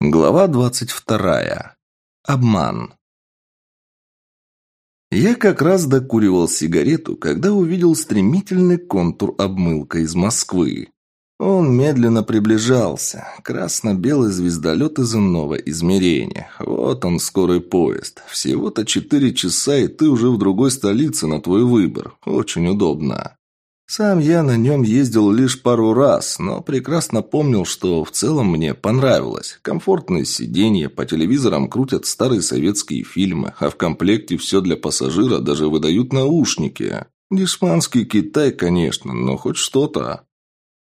Глава двадцать вторая. Обман. Я как раз докуривал сигарету, когда увидел стремительный контур обмылка из Москвы. Он медленно приближался. Красно-белый звездолет из иного измерения. Вот он, скорый поезд. Всего-то четыре часа, и ты уже в другой столице на твой выбор. Очень удобно. Сам я на нем ездил лишь пару раз, но прекрасно помнил, что в целом мне понравилось. Комфортные сиденья, по телевизорам крутят старые советские фильмы, а в комплекте все для пассажира даже выдают наушники. Дешманский Китай, конечно, но хоть что-то.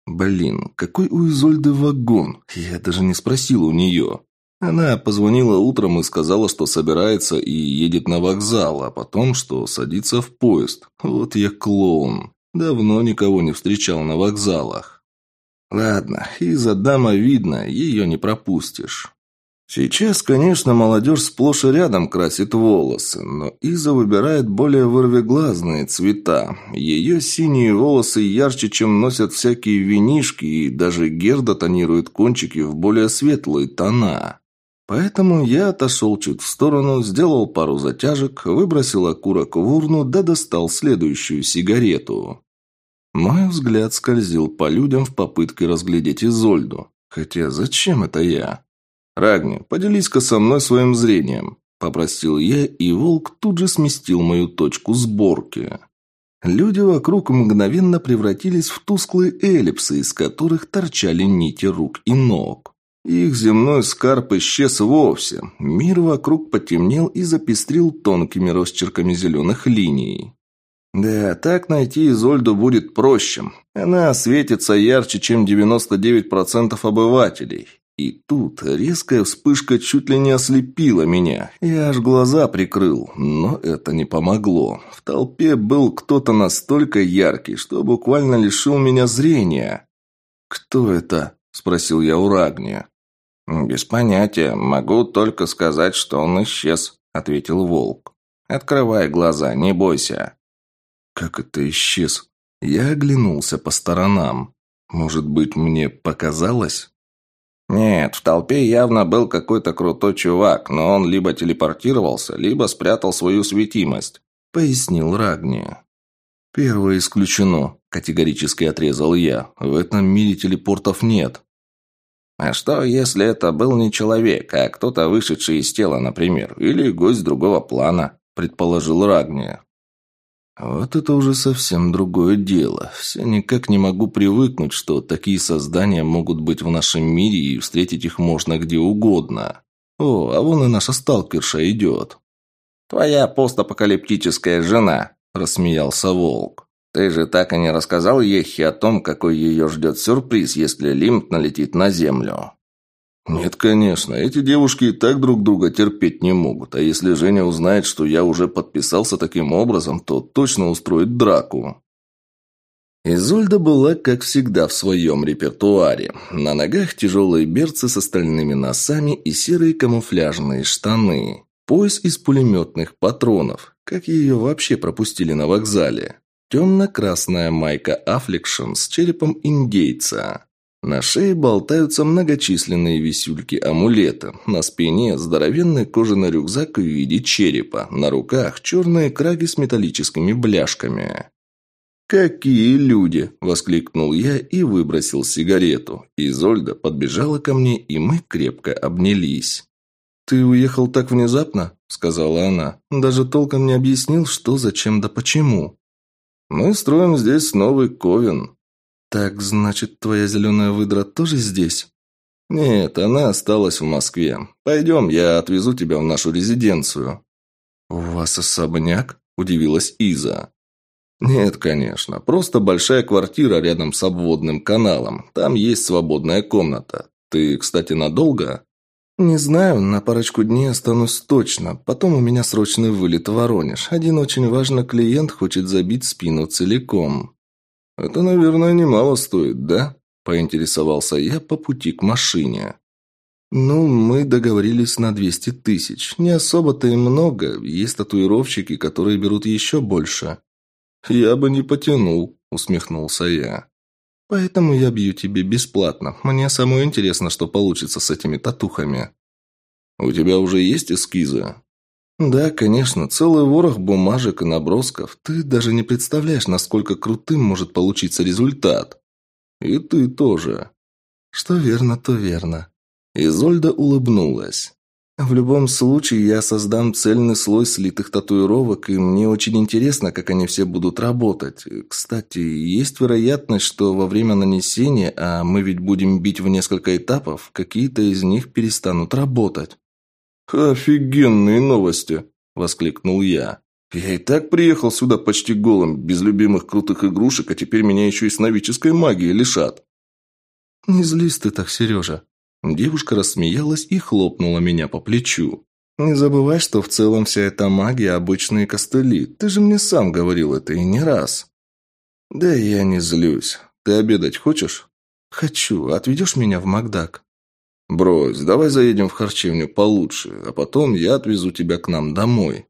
Блин, какой у Изольды вагон? Я даже не спросил у нее. Она позвонила утром и сказала, что собирается и едет на вокзал, а потом, что садится в поезд. Вот я клоун. Давно никого не встречал на вокзалах. Ладно, из-за дама видно, ее не пропустишь. Сейчас, конечно, молодежь сплошь и рядом красит волосы, но Иза выбирает более вырвиглазные цвета. Ее синие волосы ярче, чем носят всякие винишки, и даже Герда тонирует кончики в более светлые тона. Поэтому я отошел чуть в сторону, сделал пару затяжек, выбросил окурок в урну, да достал следующую сигарету. Мой взгляд скользил по людям в попытке разглядеть Изольду. Хотя зачем это я? «Рагни, поделись-ка со мной своим зрением», – попросил я, и волк тут же сместил мою точку сборки. Люди вокруг мгновенно превратились в тусклые эллипсы, из которых торчали нити рук и ног. Их земной скарб исчез вовсе. Мир вокруг потемнел и запестрил тонкими росчерками зеленых линий. Да, так найти Изольду будет проще. Она светится ярче, чем 99% обывателей. И тут резкая вспышка чуть ли не ослепила меня. Я аж глаза прикрыл, но это не помогло. В толпе был кто-то настолько яркий, что буквально лишил меня зрения. «Кто это?» – спросил я у Рагни. «Без понятия. Могу только сказать, что он исчез», – ответил Волк. «Открывай глаза, не бойся». Как это исчез? Я оглянулся по сторонам. Может быть, мне показалось? Нет, в толпе явно был какой-то крутой чувак, но он либо телепортировался, либо спрятал свою светимость, пояснил Рагни. Первое исключено, категорически отрезал я. В этом мире телепортов нет. А что, если это был не человек, а кто-то вышедший из тела, например, или гость другого плана, предположил Рагни. Вот это уже совсем другое дело. Все никак не могу привыкнуть, что такие создания могут быть в нашем мире и встретить их можно где угодно. О, а вон и наша сталкерша идет. «Твоя постапокалиптическая жена», – рассмеялся Волк. «Ты же так и не рассказал Ехе о том, какой ее ждет сюрприз, если Лимт налетит на Землю». «Нет, конечно. Эти девушки и так друг друга терпеть не могут. А если Женя узнает, что я уже подписался таким образом, то точно устроит драку». Изольда была, как всегда, в своем репертуаре. На ногах тяжелые берцы с остальными носами и серые камуфляжные штаны. Пояс из пулеметных патронов. Как ее вообще пропустили на вокзале? Темно-красная майка Affliction с черепом индейца. На шее болтаются многочисленные висюльки амулета. На спине здоровенный кожаный рюкзак в виде черепа. На руках черные краги с металлическими бляшками. «Какие люди!» – воскликнул я и выбросил сигарету. Изольда подбежала ко мне, и мы крепко обнялись. «Ты уехал так внезапно?» – сказала она. «Даже толком не объяснил, что, зачем да почему». «Мы строим здесь новый ковен», «Так, значит, твоя зеленая выдра тоже здесь?» «Нет, она осталась в Москве. Пойдем, я отвезу тебя в нашу резиденцию». «У вас особняк?» – удивилась Иза. «Нет, конечно. Просто большая квартира рядом с обводным каналом. Там есть свободная комната. Ты, кстати, надолго?» «Не знаю, на парочку дней останусь точно. Потом у меня срочный вылет в Воронеж. Один очень важный клиент хочет забить спину целиком». «Это, наверное, немало стоит, да?» – поинтересовался я по пути к машине. «Ну, мы договорились на 200 тысяч. Не особо-то и много. Есть татуировщики, которые берут еще больше». «Я бы не потянул», – усмехнулся я. Поэтому я бью тебе бесплатно. Мне самое интересно, что получится с этими татухами». «У тебя уже есть эскизы?» «Да, конечно, целый ворох бумажек и набросков. Ты даже не представляешь, насколько крутым может получиться результат». «И ты тоже». «Что верно, то верно». Изольда улыбнулась. В любом случае, я создам цельный слой слитых татуировок, и мне очень интересно, как они все будут работать. Кстати, есть вероятность, что во время нанесения, а мы ведь будем бить в несколько этапов, какие-то из них перестанут работать. «Офигенные новости!» – воскликнул я. «Я и так приехал сюда почти голым, без любимых крутых игрушек, а теперь меня еще и сновидческой магией лишат». «Не злись ты так, Сережа», Девушка рассмеялась и хлопнула меня по плечу. «Не забывай, что в целом вся эта магия – обычные костыли. Ты же мне сам говорил это и не раз». «Да я не злюсь. Ты обедать хочешь?» «Хочу. Отведешь меня в Макдак?» «Брось, давай заедем в харчевню получше, а потом я отвезу тебя к нам домой.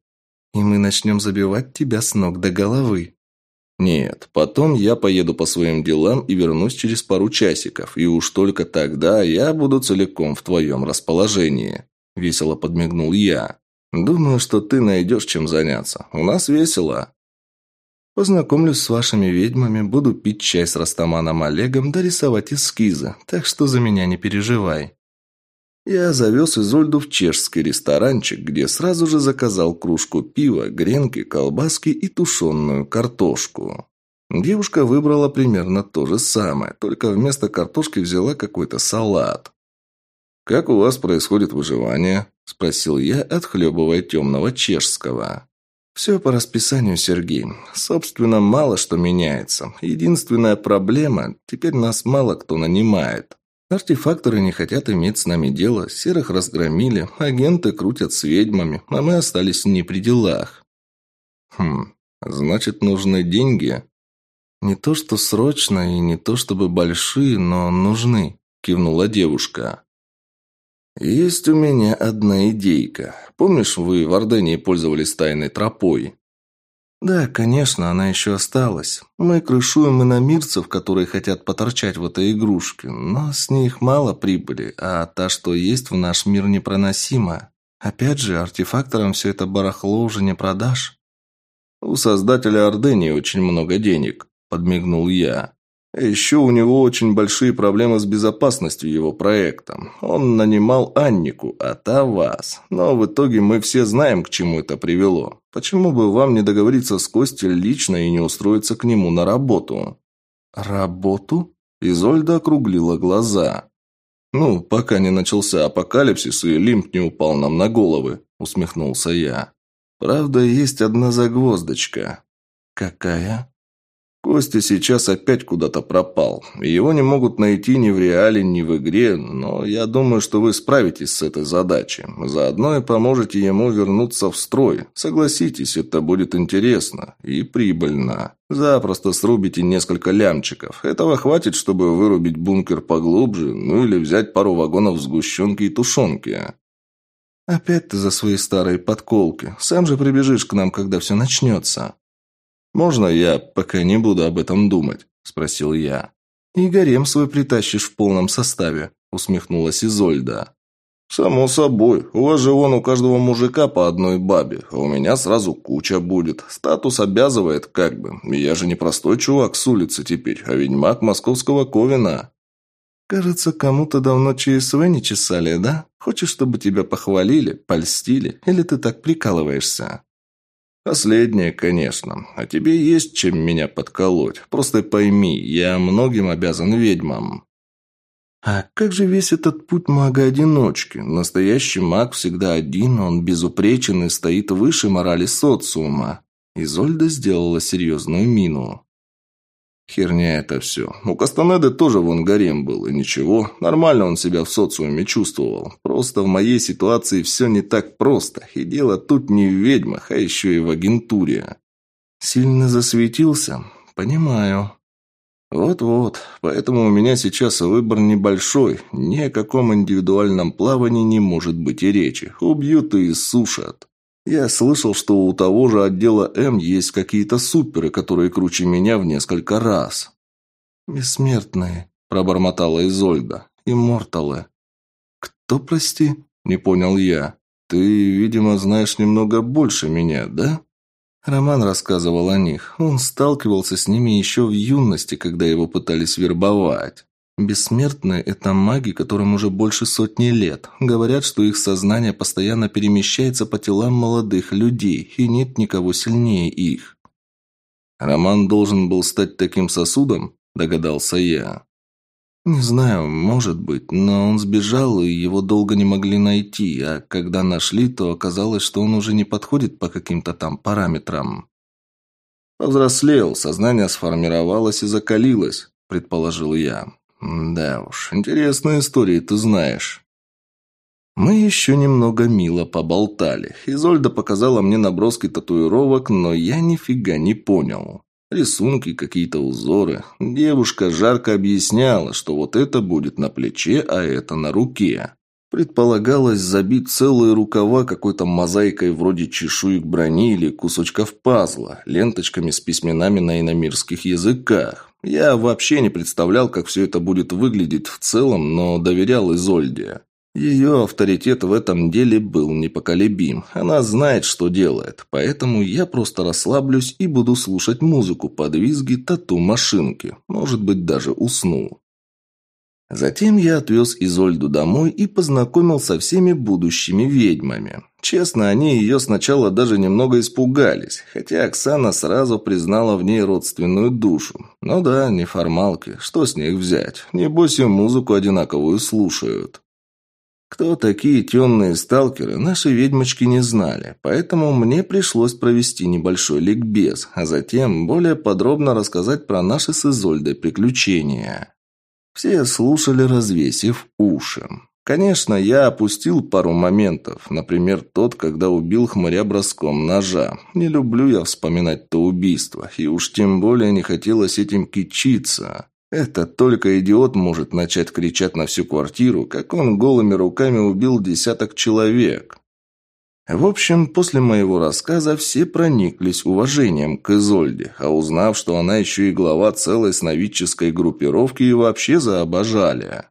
И мы начнем забивать тебя с ног до головы». Нет, потом я поеду по своим делам и вернусь через пару часиков, и уж только тогда я буду целиком в твоем расположении», – весело подмигнул я. «Думаю, что ты найдешь чем заняться. У нас весело». Познакомлюсь с вашими ведьмами, буду пить чай с Растаманом Олегом, да рисовать эскизы, так что за меня не переживай. Я завез Изольду в чешский ресторанчик, где сразу же заказал кружку пива, гренки, колбаски и тушеную картошку. Девушка выбрала примерно то же самое, только вместо картошки взяла какой-то салат. «Как у вас происходит выживание?» – спросил я, отхлебывая темного чешского. «Все по расписанию, Сергей. Собственно, мало что меняется. Единственная проблема – теперь нас мало кто нанимает. Артефакторы не хотят иметь с нами дело, серых разгромили, агенты крутят с ведьмами, а мы остались не при делах. Хм, значит, нужны деньги? Не то, что срочно, и не то, чтобы большие, но нужны, кивнула девушка. Есть у меня одна идейка. Помнишь, вы в Ордении пользовались тайной тропой? «Да, конечно, она еще осталась. Мы крышуем иномирцев, которые хотят поторчать в этой игрушке, но с них мало прибыли, а та, что есть, в наш мир непроносима. Опять же, артефакторам все это барахло уже не продашь». «У создателя Ордении очень много денег», – подмигнул я. Еще у него очень большие проблемы с безопасностью его проекта. Он нанимал Аннику, а та вас. Но в итоге мы все знаем, к чему это привело. Почему бы вам не договориться с Костей лично и не устроиться к нему на работу? Работу? Изольда округлила глаза. Ну, пока не начался апокалипсис и лимп не упал нам на головы, усмехнулся я. Правда, есть одна загвоздочка. Какая? Костя сейчас опять куда-то пропал. Его не могут найти ни в реале, ни в игре, но я думаю, что вы справитесь с этой задачей. Заодно и поможете ему вернуться в строй. Согласитесь, это будет интересно и прибыльно. Запросто срубите несколько лямчиков. Этого хватит, чтобы вырубить бункер поглубже, ну или взять пару вагонов сгущенки и тушенки. Опять ты за свои старые подколки. Сам же прибежишь к нам, когда все начнется. «Можно я пока не буду об этом думать?» – спросил я. «И гарем свой притащишь в полном составе», – усмехнулась Изольда. «Само собой. У вас же вон у каждого мужика по одной бабе, а у меня сразу куча будет. Статус обязывает как бы. Я же не простой чувак с улицы теперь, а ведьмак московского Ковина». «Кажется, кому-то давно ЧСВ не чесали, да? Хочешь, чтобы тебя похвалили, польстили, или ты так прикалываешься?» «Последнее, конечно. А тебе есть чем меня подколоть. Просто пойми, я многим обязан ведьмам». «А как же весь этот путь мага-одиночки? Настоящий маг всегда один, он безупречен и стоит выше морали социума». Изольда сделала серьезную мину. Херня это все. У Кастанеды тоже вон гарем был, и ничего, нормально он себя в социуме чувствовал. Просто в моей ситуации все не так просто, и дело тут не в ведьмах, а еще и в агентуре. Сильно засветился? Понимаю. Вот-вот, поэтому у меня сейчас выбор небольшой, ни о каком индивидуальном плавании не может быть и речи. Убьют и сушат. Я слышал, что у того же отдела М есть какие-то суперы, которые круче меня в несколько раз. «Бессмертные», – пробормотала Изольда. «Имморталы». «Кто, прости?» – не понял я. «Ты, видимо, знаешь немного больше меня, да?» Роман рассказывал о них. Он сталкивался с ними еще в юности, когда его пытались вербовать. Бессмертные – это маги, которым уже больше сотни лет. Говорят, что их сознание постоянно перемещается по телам молодых людей, и нет никого сильнее их. Роман должен был стать таким сосудом, догадался я. Не знаю, может быть, но он сбежал, и его долго не могли найти, а когда нашли, то оказалось, что он уже не подходит по каким-то там параметрам. Повзрослел, сознание сформировалось и закалилось, предположил я. Да уж, интересные истории ты знаешь. Мы еще немного мило поболтали. Изольда показала мне наброски татуировок, но я нифига не понял. Рисунки, какие-то узоры. Девушка жарко объясняла, что вот это будет на плече, а это на руке. Предполагалось забить целые рукава какой-то мозаикой вроде чешуек брони или кусочков пазла, ленточками с письменами на иномирских языках. Я вообще не представлял, как все это будет выглядеть в целом, но доверял Изольде. Ее авторитет в этом деле был непоколебим. Она знает, что делает, поэтому я просто расслаблюсь и буду слушать музыку под визги тату-машинки. Может быть, даже усну. Затем я отвез Изольду домой и познакомил со всеми будущими ведьмами. Честно, они ее сначала даже немного испугались, хотя Оксана сразу признала в ней родственную душу. Ну да, неформалки, что с них взять? Небось и музыку одинаковую слушают. Кто такие темные сталкеры, наши ведьмочки не знали, поэтому мне пришлось провести небольшой ликбез, а затем более подробно рассказать про наши с Изольдой приключения. Все слушали, развесив уши. Конечно, я опустил пару моментов, например, тот, когда убил хмыря броском ножа. Не люблю я вспоминать то убийство, и уж тем более не хотелось этим кичиться. Это только идиот может начать кричать на всю квартиру, как он голыми руками убил десяток человек. В общем, после моего рассказа все прониклись уважением к Изольде, а узнав, что она еще и глава целой сновидческой группировки, и вообще заобожали.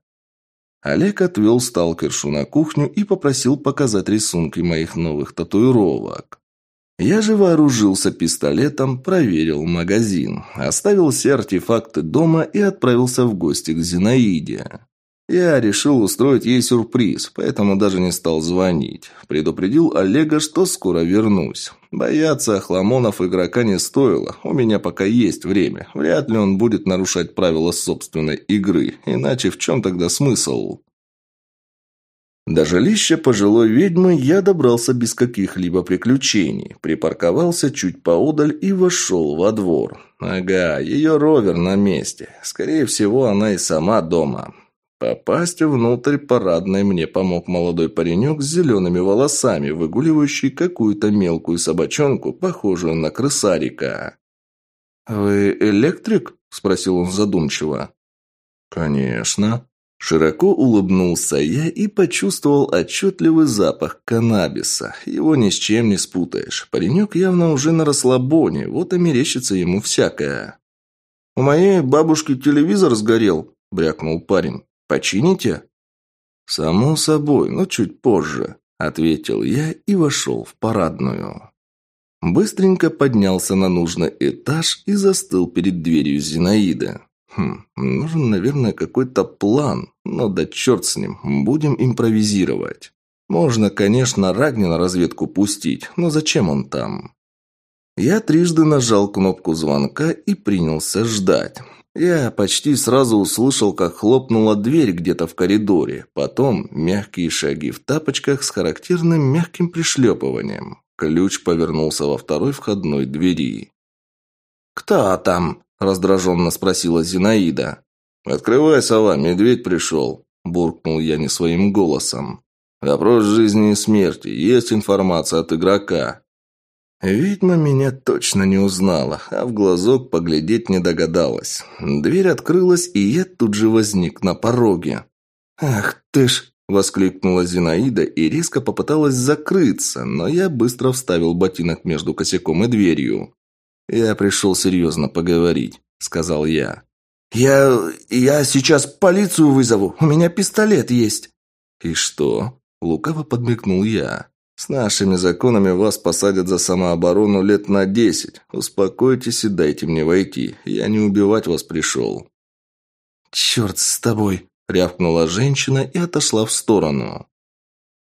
Олег отвел сталкершу на кухню и попросил показать рисунки моих новых татуировок. Я же вооружился пистолетом, проверил магазин, оставил все артефакты дома и отправился в гости к Зинаиде. Я решил устроить ей сюрприз, поэтому даже не стал звонить. Предупредил Олега, что скоро вернусь. Бояться охламонов игрока не стоило, у меня пока есть время. Вряд ли он будет нарушать правила собственной игры, иначе в чем тогда смысл? До жилища пожилой ведьмы я добрался без каких-либо приключений, припарковался чуть поодаль и вошел во двор. Ага, ее ровер на месте. Скорее всего, она и сама дома. Попасть внутрь парадной мне помог молодой паренек с зелеными волосами, выгуливающий какую-то мелкую собачонку, похожую на крысарика. «Вы электрик?» – спросил он задумчиво. «Конечно», Широко улыбнулся я и почувствовал отчетливый запах каннабиса. Его ни с чем не спутаешь. Паренек явно уже на расслабоне, вот и мерещится ему всякое. «У моей бабушки телевизор сгорел», – брякнул парень. «Почините?» «Само собой, но чуть позже», – ответил я и вошел в парадную. Быстренько поднялся на нужный этаж и застыл перед дверью Зинаида. Хм, нужен, наверное, какой-то план, но да черт с ним, будем импровизировать. Можно, конечно, Рагни на разведку пустить, но зачем он там? Я трижды нажал кнопку звонка и принялся ждать. Я почти сразу услышал, как хлопнула дверь где-то в коридоре. Потом мягкие шаги в тапочках с характерным мягким пришлепыванием. Ключ повернулся во второй входной двери. «Кто там?» раздраженно спросила Зинаида. «Открывай, сова, медведь пришел», – буркнул я не своим голосом. «Вопрос жизни и смерти. Есть информация от игрока». Ведьма меня точно не узнала, а в глазок поглядеть не догадалась. Дверь открылась, и я тут же возник на пороге. «Ах ты ж!» – воскликнула Зинаида и резко попыталась закрыться, но я быстро вставил ботинок между косяком и дверью. «Я пришел серьезно поговорить», – сказал я. «Я... я сейчас полицию вызову, у меня пистолет есть». «И что?» – лукаво подмигнул я. «С нашими законами вас посадят за самооборону лет на десять. Успокойтесь и дайте мне войти. Я не убивать вас пришел». «Черт с тобой!» – рявкнула женщина и отошла в сторону.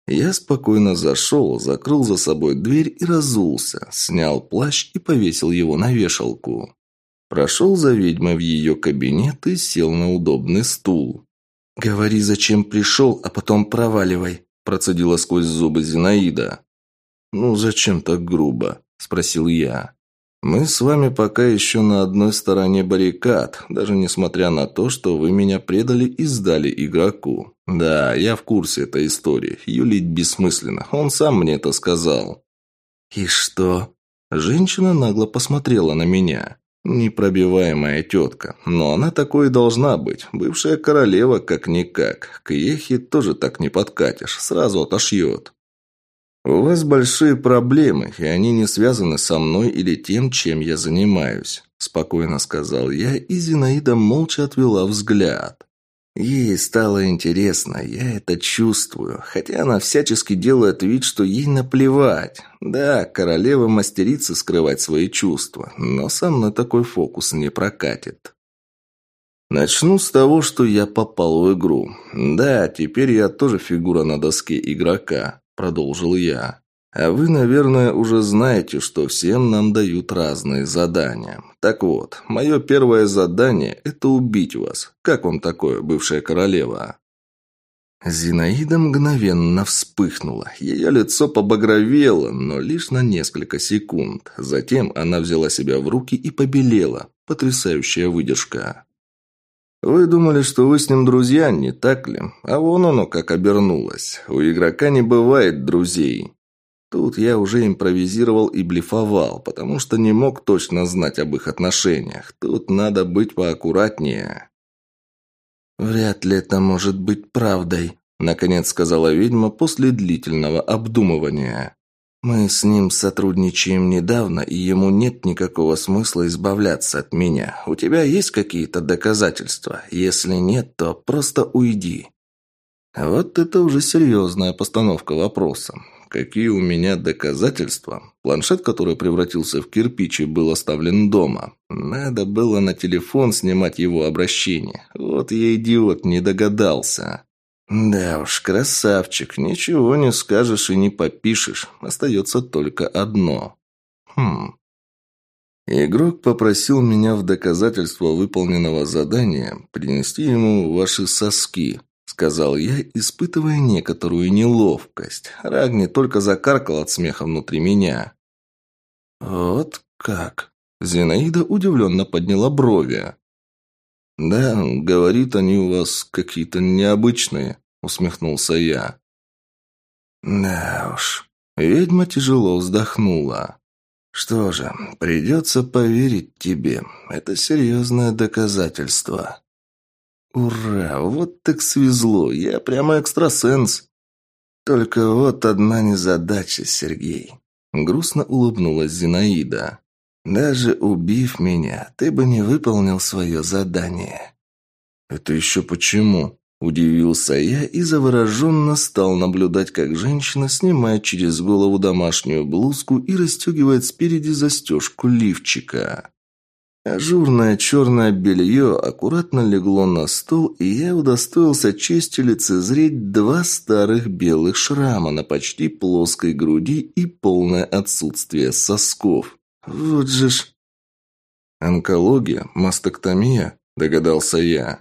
Я спокойно зашел, закрыл за собой дверь и разулся, снял плащ и повесил его на вешалку. Прошел за ведьмой в ее кабинет и сел на удобный стул. «Говори, зачем пришел, а потом проваливай», – процедила сквозь зубы Зинаида. «Ну, зачем так грубо?» – спросил я. Мы с вами пока еще на одной стороне баррикад, даже несмотря на то, что вы меня предали и сдали игроку. Да, я в курсе этой истории. Юлить бессмысленно. Он сам мне это сказал. И что? Женщина нагло посмотрела на меня. Непробиваемая тетка. Но она такой и должна быть. Бывшая королева как-никак. К Ехе тоже так не подкатишь. Сразу отошьет. «У вас большие проблемы, и они не связаны со мной или тем, чем я занимаюсь», – спокойно сказал я, и Зинаида молча отвела взгляд. Ей стало интересно, я это чувствую, хотя она всячески делает вид, что ей наплевать. Да, королева мастерица скрывать свои чувства, но со мной такой фокус не прокатит. Начну с того, что я попал в игру. Да, теперь я тоже фигура на доске игрока продолжил я. А вы, наверное, уже знаете, что всем нам дают разные задания. Так вот, мое первое задание – это убить вас. Как вам такое, бывшая королева?» Зинаида мгновенно вспыхнула. Ее лицо побагровело, но лишь на несколько секунд. Затем она взяла себя в руки и побелела. Потрясающая выдержка. Вы думали, что вы с ним друзья, не так ли? А вон оно как обернулось. У игрока не бывает друзей. Тут я уже импровизировал и блефовал, потому что не мог точно знать об их отношениях. Тут надо быть поаккуратнее. «Вряд ли это может быть правдой», — наконец сказала ведьма после длительного обдумывания. Мы с ним сотрудничаем недавно, и ему нет никакого смысла избавляться от меня. У тебя есть какие-то доказательства? Если нет, то просто уйди». Вот это уже серьезная постановка вопроса. Какие у меня доказательства? Планшет, который превратился в кирпич и был оставлен дома. Надо было на телефон снимать его обращение. Вот я идиот, не догадался. Да уж, красавчик, ничего не скажешь и не попишешь. Остается только одно. Хм. Игрок попросил меня в доказательство выполненного задания принести ему ваши соски, сказал я, испытывая некоторую неловкость. Рагни только закаркал от смеха внутри меня. Вот как? Зинаида удивленно подняла брови. «Да, говорит, они у вас какие-то необычные», — усмехнулся я. «Да уж». Ведьма тяжело вздохнула. «Что же, придется поверить тебе. Это серьезное доказательство». «Ура! Вот так свезло! Я прямо экстрасенс!» «Только вот одна незадача, Сергей!» Грустно улыбнулась Зинаида. Даже убив меня, ты бы не выполнил свое задание». «Это еще почему?» Удивился я и завороженно стал наблюдать, как женщина снимает через голову домашнюю блузку и расстегивает спереди застежку лифчика. Ажурное черное белье аккуратно легло на стол, и я удостоился чести лицезреть два старых белых шрама на почти плоской груди и полное отсутствие сосков. Вот же ж... Онкология, мастектомия, догадался я.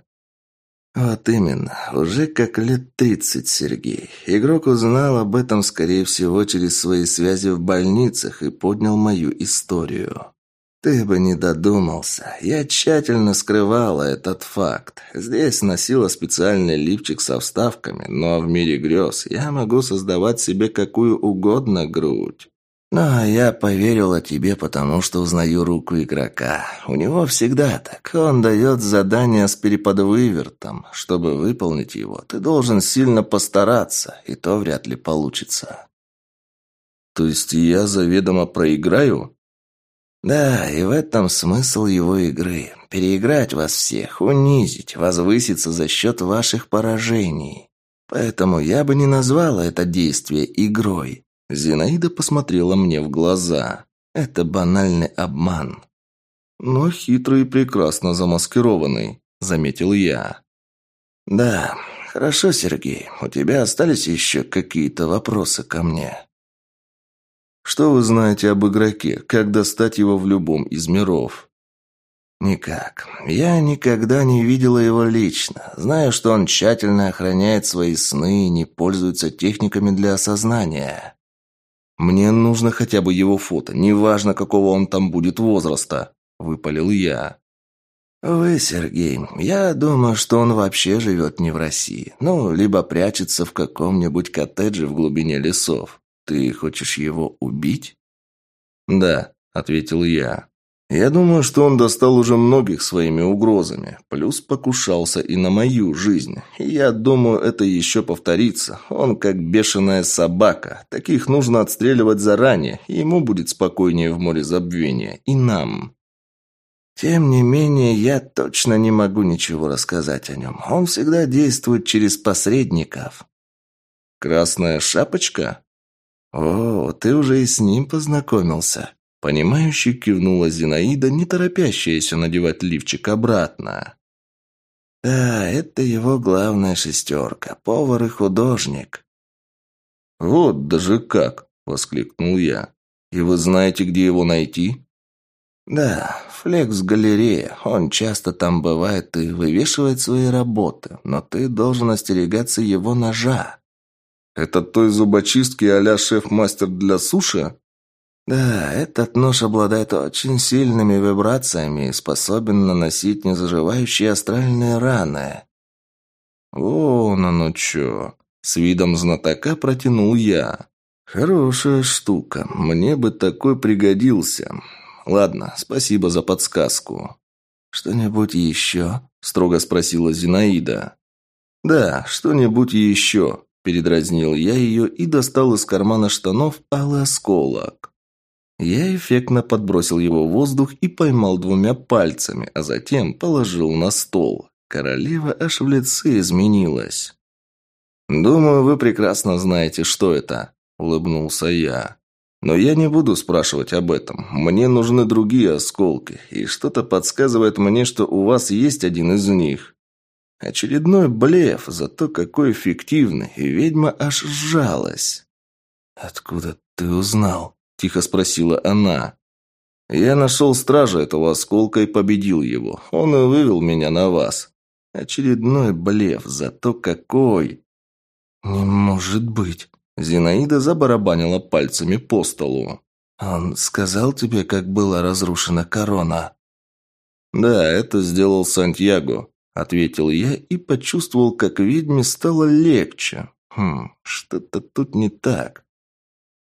Вот именно, уже как лет тридцать, Сергей. Игрок узнал об этом, скорее всего, через свои связи в больницах и поднял мою историю. Ты бы не додумался. Я тщательно скрывала этот факт. Здесь носила специальный лифчик со вставками, но в мире грез я могу создавать себе какую угодно грудь. «Ну, а я поверила тебе, потому что узнаю руку игрока. У него всегда так. Он дает задание с переподвывертом. Чтобы выполнить его, ты должен сильно постараться, и то вряд ли получится». «То есть я заведомо проиграю?» Да, и в этом смысл его игры. Переиграть вас всех, унизить, возвыситься за счет ваших поражений. Поэтому я бы не назвала это действие игрой. Зинаида посмотрела мне в глаза. Это банальный обман. Но хитрый и прекрасно замаскированный, заметил я. Да, хорошо, Сергей. У тебя остались еще какие-то вопросы ко мне? Что вы знаете об игроке? Как достать его в любом из миров? Никак. Я никогда не видела его лично. Знаю, что он тщательно охраняет свои сны и не пользуется техниками для осознания. Мне нужно хотя бы его фото, неважно, какого он там будет возраста, выпалил я. «Вы, Сергей, я думаю, что он вообще живет не в России. Ну, либо прячется в каком-нибудь коттедже в глубине лесов. «Ты хочешь его убить?» «Да», — ответил я. «Я думаю, что он достал уже многих своими угрозами, плюс покушался и на мою жизнь. Я думаю, это еще повторится. Он как бешеная собака. Таких нужно отстреливать заранее, и ему будет спокойнее в море забвения. И нам». Тем не менее, я точно не могу ничего рассказать о нем. Он всегда действует через посредников. «Красная шапочка?» «О, ты уже и с ним познакомился», — понимающе кивнула Зинаида, не торопящаяся надевать лифчик обратно. «Да, это его главная шестерка, повар и художник». «Вот даже как!» — воскликнул я. «И вы знаете, где его найти?» «Да, флекс-галерея. Он часто там бывает и вывешивает свои работы, но ты должен остерегаться его ножа». «Это той зубочистки а шеф-мастер для суши?» «Да, этот нож обладает очень сильными вибрациями и способен наносить незаживающие астральные раны». «Вон оно чё!» — с видом знатока протянул я. «Хорошая штука. Мне бы такой пригодился. Ладно, спасибо за подсказку». «Что-нибудь еще?» — строго спросила Зинаида. «Да, что-нибудь еще», Передразнил я ее и достал из кармана штанов алый осколок. Я эффектно подбросил его в воздух и поймал двумя пальцами, а затем положил на стол. Королева аж в лице изменилась. «Думаю, вы прекрасно знаете, что это», – улыбнулся я. «Но я не буду спрашивать об этом. Мне нужны другие осколки, и что-то подсказывает мне, что у вас есть один из них». Очередной блеф, зато какой эффективный, и ведьма аж сжалась. «Откуда ты узнал?» – тихо спросила она. «Я нашел стража этого осколка и победил его. Он и вывел меня на вас. Очередной блеф, зато какой!» «Не может быть!» Зинаида забарабанила пальцами по столу. «Он сказал тебе, как была разрушена корона?» «Да, это сделал Сантьяго ответил я и почувствовал, как ведьме стало легче. Хм, что-то тут не так.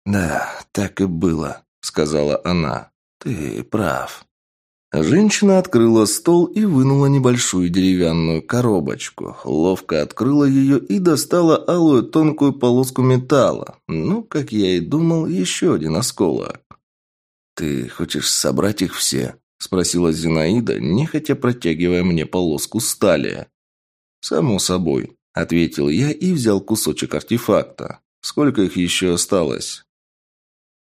Да, так и было, сказала она. Ты прав. Женщина открыла стол и вынула небольшую деревянную коробочку. Ловко открыла ее и достала алую тонкую полоску металла. Ну, как я и думал, еще один осколок. «Ты хочешь собрать их все?» – спросила Зинаида, нехотя протягивая мне полоску стали. «Само собой», – ответил я и взял кусочек артефакта. «Сколько их еще осталось?»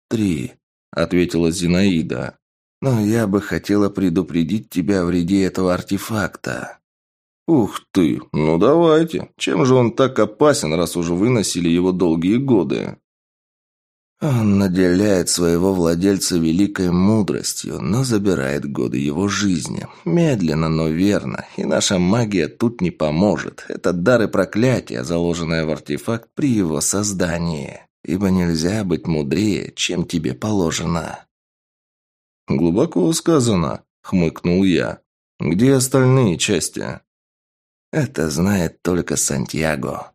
«Три», – ответила Зинаида. «Но я бы хотела предупредить тебя о вреде этого артефакта». «Ух ты! Ну давайте! Чем же он так опасен, раз уже выносили его долгие годы?» Он наделяет своего владельца великой мудростью, но забирает годы его жизни. Медленно, но верно. И наша магия тут не поможет. Это дар и проклятие, заложенное в артефакт при его создании. Ибо нельзя быть мудрее, чем тебе положено. «Глубоко сказано», — хмыкнул я. «Где остальные части?» «Это знает только Сантьяго».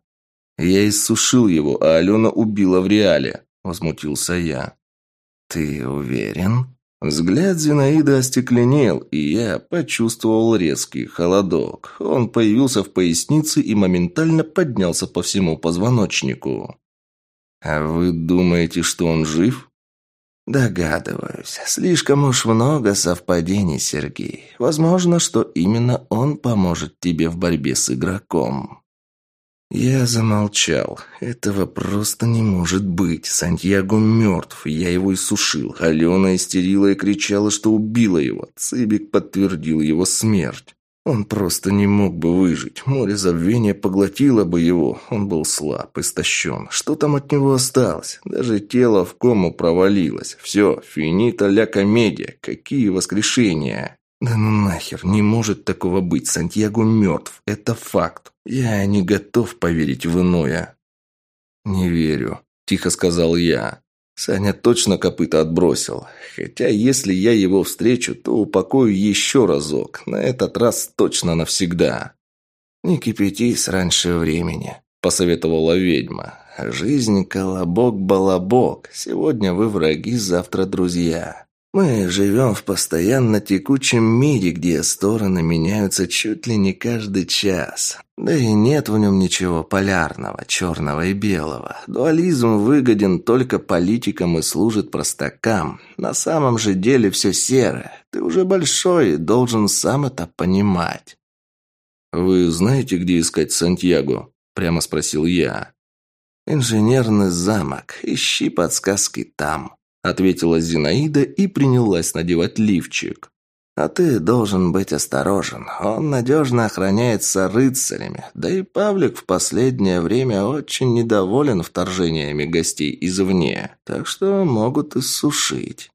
Я иссушил его, а Алена убила в реале возмутился я. «Ты уверен?» Взгляд Зинаиды остекленел, и я почувствовал резкий холодок. Он появился в пояснице и моментально поднялся по всему позвоночнику. «А вы думаете, что он жив?» «Догадываюсь. Слишком уж много совпадений, Сергей. Возможно, что именно он поможет тебе в борьбе с игроком». Я замолчал. Этого просто не может быть. Сантьяго мертв. Я его иссушил. Алена истерила и кричала, что убила его. Цыбик подтвердил его смерть. Он просто не мог бы выжить. Море забвения поглотило бы его. Он был слаб, истощен. Что там от него осталось? Даже тело в кому провалилось. Все, финита ля комедия. Какие воскрешения. Да ну нахер, не может такого быть. Сантьяго мертв. Это факт. Я не готов поверить в иное. Не верю, тихо сказал я. Саня точно копыта отбросил. Хотя, если я его встречу, то упокою еще разок. На этот раз точно навсегда. «Не кипятись раньше времени», – посоветовала ведьма. «Жизнь – колобок-балабок. Сегодня вы враги, завтра друзья. Мы живем в постоянно текучем мире, где стороны меняются чуть ли не каждый час. Да и нет в нем ничего полярного, черного и белого. Дуализм выгоден только политикам и служит простакам. На самом же деле все серое. Ты уже большой и должен сам это понимать. «Вы знаете, где искать Сантьяго?» – прямо спросил я. «Инженерный замок. Ищи подсказки там», ответила Зинаида и принялась надевать лифчик. «А ты должен быть осторожен. Он надежно охраняется рыцарями. Да и Павлик в последнее время очень недоволен вторжениями гостей извне. Так что могут иссушить».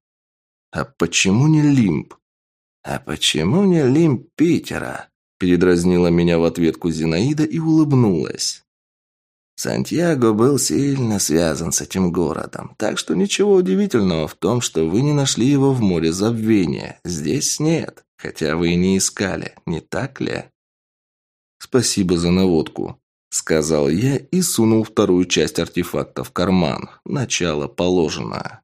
«А почему не Лимб?» «А почему не Лимб Питера?» Передразнила меня в ответку Зинаида и улыбнулась. Сантьяго был сильно связан с этим городом, так что ничего удивительного в том, что вы не нашли его в море забвения. Здесь нет, хотя вы и не искали, не так ли? Спасибо за наводку, сказал я и сунул вторую часть артефакта в карман. Начало положено.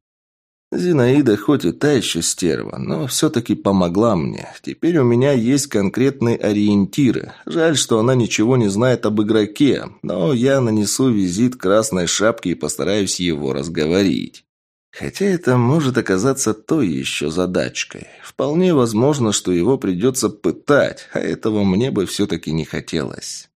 Зинаида хоть и та еще стерва, но все-таки помогла мне. Теперь у меня есть конкретные ориентиры. Жаль, что она ничего не знает об игроке, но я нанесу визит красной шапке и постараюсь его разговорить. Хотя это может оказаться той еще задачкой. Вполне возможно, что его придется пытать, а этого мне бы все-таки не хотелось.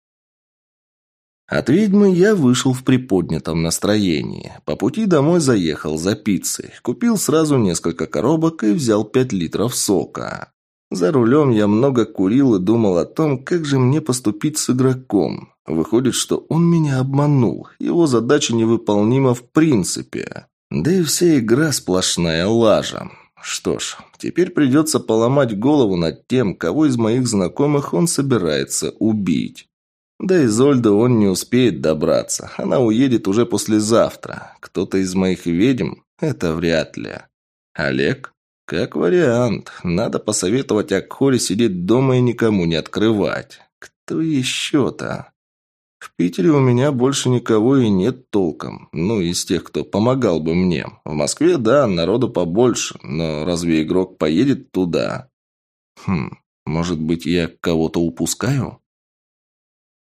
От ведьмы я вышел в приподнятом настроении. По пути домой заехал за пиццей. Купил сразу несколько коробок и взял пять литров сока. За рулем я много курил и думал о том, как же мне поступить с игроком. Выходит, что он меня обманул. Его задача невыполнима в принципе. Да и вся игра сплошная лажа. Что ж, теперь придется поломать голову над тем, кого из моих знакомых он собирается убить. Да и Зольда он не успеет добраться. Она уедет уже послезавтра. Кто-то из моих ведьм? Это вряд ли. Олег? Как вариант. Надо посоветовать Акхоре сидеть дома и никому не открывать. Кто еще-то? В Питере у меня больше никого и нет толком. Ну, из тех, кто помогал бы мне. В Москве, да, народу побольше. Но разве игрок поедет туда? Хм, может быть, я кого-то упускаю?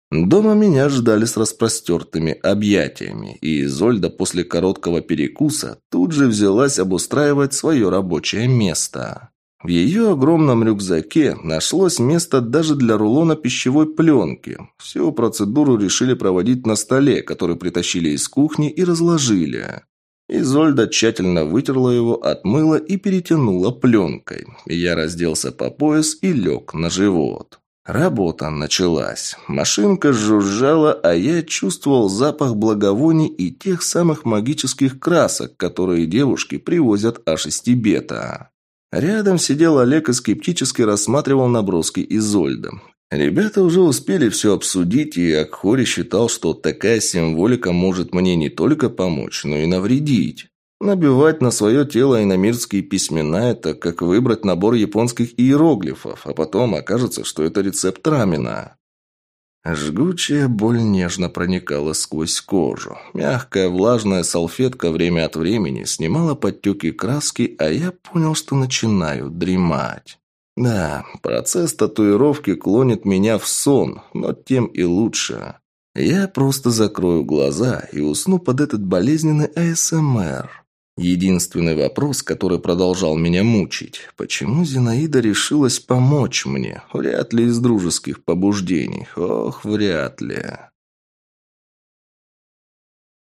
Дома меня ждали с распростертыми объятиями, и Изольда после короткого перекуса тут же взялась обустраивать свое рабочее место. В ее огромном рюкзаке нашлось место даже для рулона пищевой пленки. Всю процедуру решили проводить на столе, который притащили из кухни и разложили. Изольда тщательно вытерла его, отмыла и перетянула пленкой. Я разделся по пояс и лег на живот. Работа началась. Машинка жужжала, а я чувствовал запах благовоний и тех самых магических красок, которые девушки привозят аж из Тибета. Рядом сидел Олег и скептически рассматривал наброски Изольды. Ребята уже успели все обсудить, и Акхори считал, что такая символика может мне не только помочь, но и навредить. Набивать на свое тело иномирские письмена – это как выбрать набор японских иероглифов, а потом окажется, что это рецепт рамена. Жгучая боль нежно проникала сквозь кожу. Мягкая влажная салфетка время от времени снимала подтеки краски, а я понял, что начинаю дремать. Да, процесс татуировки клонит меня в сон, но тем и лучше. Я просто закрою глаза и усну под этот болезненный АСМР. Единственный вопрос, который продолжал меня мучить. Почему Зинаида решилась помочь мне? Вряд ли из дружеских побуждений. Ох, вряд ли.